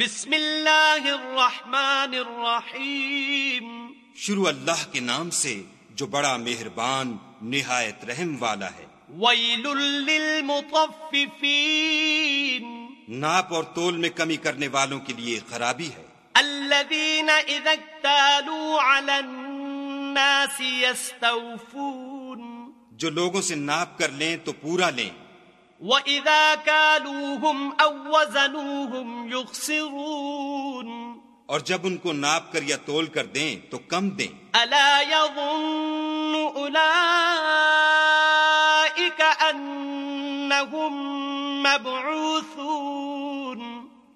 بسم اللہ الرحمن الرحیم شروع اللہ کے نام سے جو بڑا مہربان نہایت رحم والا ہے۔ ویل للمطففین. ناپ اور تول میں کمی کرنے والوں کے لیے خرابی ہے۔ الذین اذا اکتالوا علی الناس یستوفون. جو لوگوں سے ناپ کر لیں تو پورا لیں۔ وَإِذَا كَالُوهُمْ أَوْ وَزَنُوهُمْ يُخْسِرُونَ اور جب ان کو ناپ کر یا تول کر دیں تو کم دیں۔ أَلَا يَظُنُّ أُولَئِكَ أَنَّهُمْ مَبْعُوثُونَ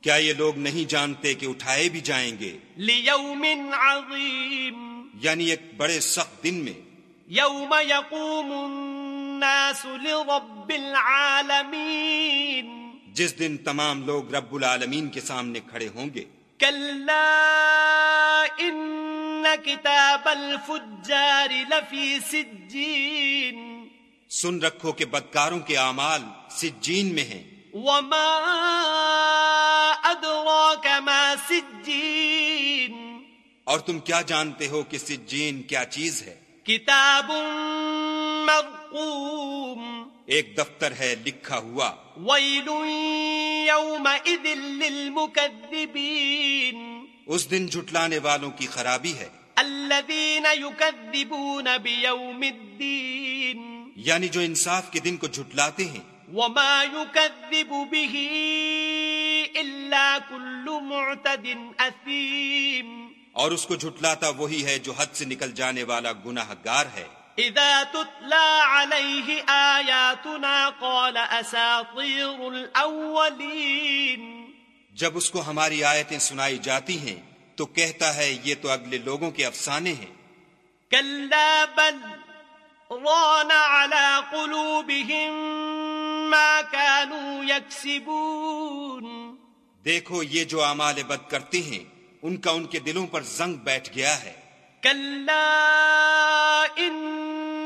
کیا یہ لوگ نہیں جانتے کہ اٹھائے بھی جائیں گے؟ لِيَوْمٍ عَظِيمٍ یعنی ایک بڑے سخت دن میں۔ يَوْمَ يَقُومُ النَّاسُ لِرَبِّ الْعَالَمِينَ. جس دن تمام لوگ رب العالمین کے سامنے کھڑے ہوں گے۔ كلا إن كتاب الفجار لفي سجين. سن رکھو کہ بدکاروں کے اعمال سجین میں ہیں۔ وما أدراك ما سجين. اور تم کیا جانتے ہو کہ سجین کیا چیز ہے؟ كتاب مرقوم. ایک دفتر ہے لکھا ہوا۔ ويل يومئذ للمكذبين. اس دن جھٹلانے والوں کی خرابی ہے۔ الذين يكذبون بيوم الدين. یعنی جو انصاف کے دن کو جھٹلاتے ہیں۔ وما يكذب به إلا كل معتد أثيم. اور اس کو جھٹلاتا وہی ہے جو حد سے نکل جانے والا گناہ گار ہے۔ إذا تتلى عليه آياتنا قال أساطير الأولين. جب اس کو ہماری آیتیں سنائی جاتی ہیں تو کہتا ہے یہ تو اگلے لوگوں کے افسانے ہیں۔ كلا بل ران على قلوبهم ما كانوا يكسبون. دیکھو یہ جو اعمال بد کرتے ہیں ان کا ان کے دلوں پر زنگ بیٹھ گیا ہے۔ كلا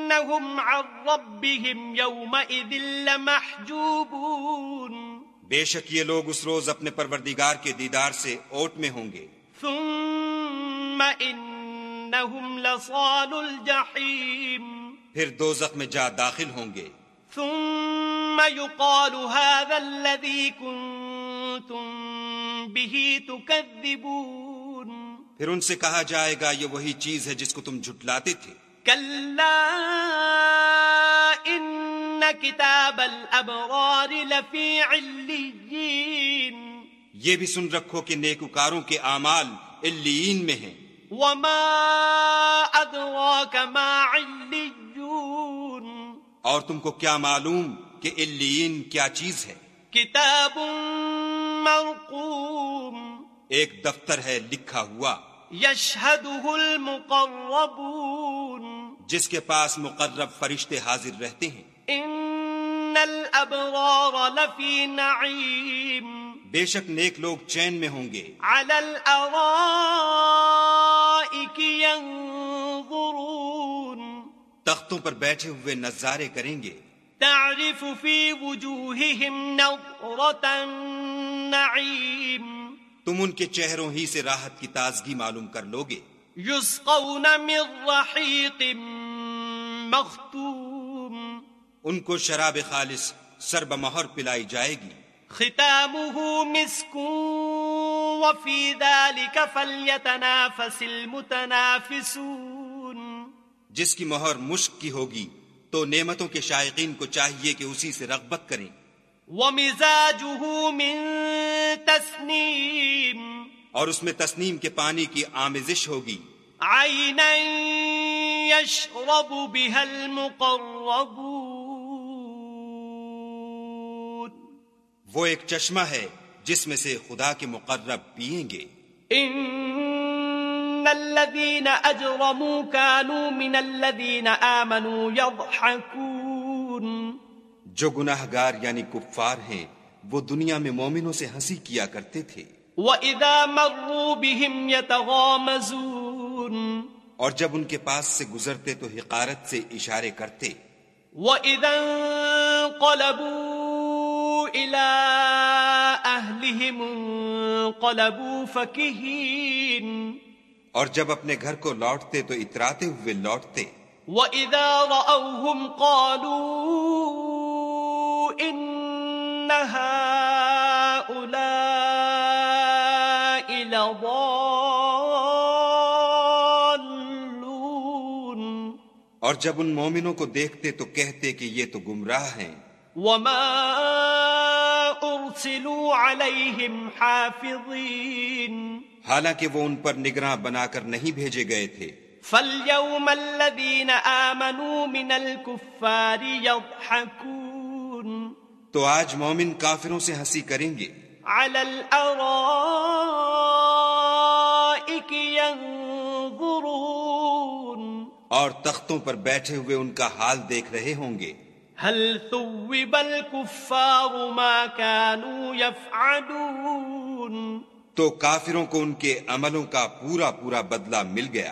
إنهم عن ربهم يومئذ لمحجوبون. بے شک یہ لوگ اس روز اپنے پروردگار کے دیدار سے اوٹ میں ہوں گے۔ ثم إنهم لصال الجحيم. پھر دوزخ میں جا داخل ہوں گے۔ ثم يقال هذا الذي كنتم به تكذبون. پھر ان سے کہا جائے گا یہ وہی چیز ہے جس کو تم جھٹلاتے تھے۔ كلا إن كتاب الأبرار لفي عليين. یہ بھی سن رکھو کہ نیکوکاروں کے اعمال الین میں ہیں۔ وما أدراك ما عليون. اور تم کو کیا معلوم کہ الین کیا چیز ہے؟ كتاب مرقوم. ایک دفتر ہے لکھا ہوا۔ يشهده المقربون. جس کے پاس مقرب فرشتے حاضر رہتے ہیں۔ إن الأبرار لفي نعيم۔ بے شک نیک لوگ چین میں ہوں گے۔ على الأرائك ينظرون۔ تختوں پر بیٹھے ہوئے نظارے کریں گے۔ تعرف في وجوههم نظرة النعيم۔ تم ان کے چہروں ہی سے راحت کی تازگی معلوم کر لوگے يسقون من رحيق مختوم۔ ان کو شراب خالص سرب مہر پلائی جائے گی۔ ختامه مسك وفي ذلك فليتنافس المتنافسون۔ جس کی مہر مشک کی ہوگی تو نعمتوں کے شائقین کو چاہیے کہ اسی سے رغبت کریں۔ ومزاجه من تسنيم۔ اور اس میں تسنیم کے پانی کی آمیزش ہوگی۔ يشرب بها المقربون۔ وہ ایک چشمہ ہے جس میں سے خدا کے مقرب پیئیں گے۔ إن الذين أجرموا كانوا من الذين آمنوا يضحكون۔ جو گناہ گار یعنی کفار ہیں وہ دنیا میں مومنوں سے ہنسی کیا کرتے تھے۔ وَإِذَا مَرُّوا بِهِمْ يَتَغَامَزُونَ اور جب ان کے پاس سے گزرتے تو حقارت سے اشارے کرتے۔ وَإِذَا انقلبوا إِلَىٰ أَهْلِ أهلهم انقلبوا فكهين اور جب اپنے گھر کو لوٹتے تو اتراتے ہوئے لوٹتے۔ وَإِذَا رَأَوْهُمْ قَالُوا إِنَّ هَؤُلَاءِ اور جب ان مومنوں کو دیکھتے تو کہتے کہ یہ تو گمراہ ہیں۔ وَمَا أُرْسِلُوا عَلَيْهِمْ حَافِظِينَ۔ حالانکہ وہ ان پر نگراں بنا کر نہیں بھیجے گئے تھے۔ فَالْيَوْمَ الَّذِينَ آمَنُوا مِنَ الْكُفَّارِ يَضْحَكُونَ۔ تو آج مومن کافروں سے ہنسی کریں گے۔ عَلَى الْأَرَائِكِ يَنظُرُونَ۔ اور تختوں پر بیٹھے ہوئے ان کا حال دیکھ رہے ہوں گے۔ هل ثوب الكفار ما كانوا يفعلون؟ تو کافروں کو ان کے عملوں کا پورا پورا بدلہ مل گیا۔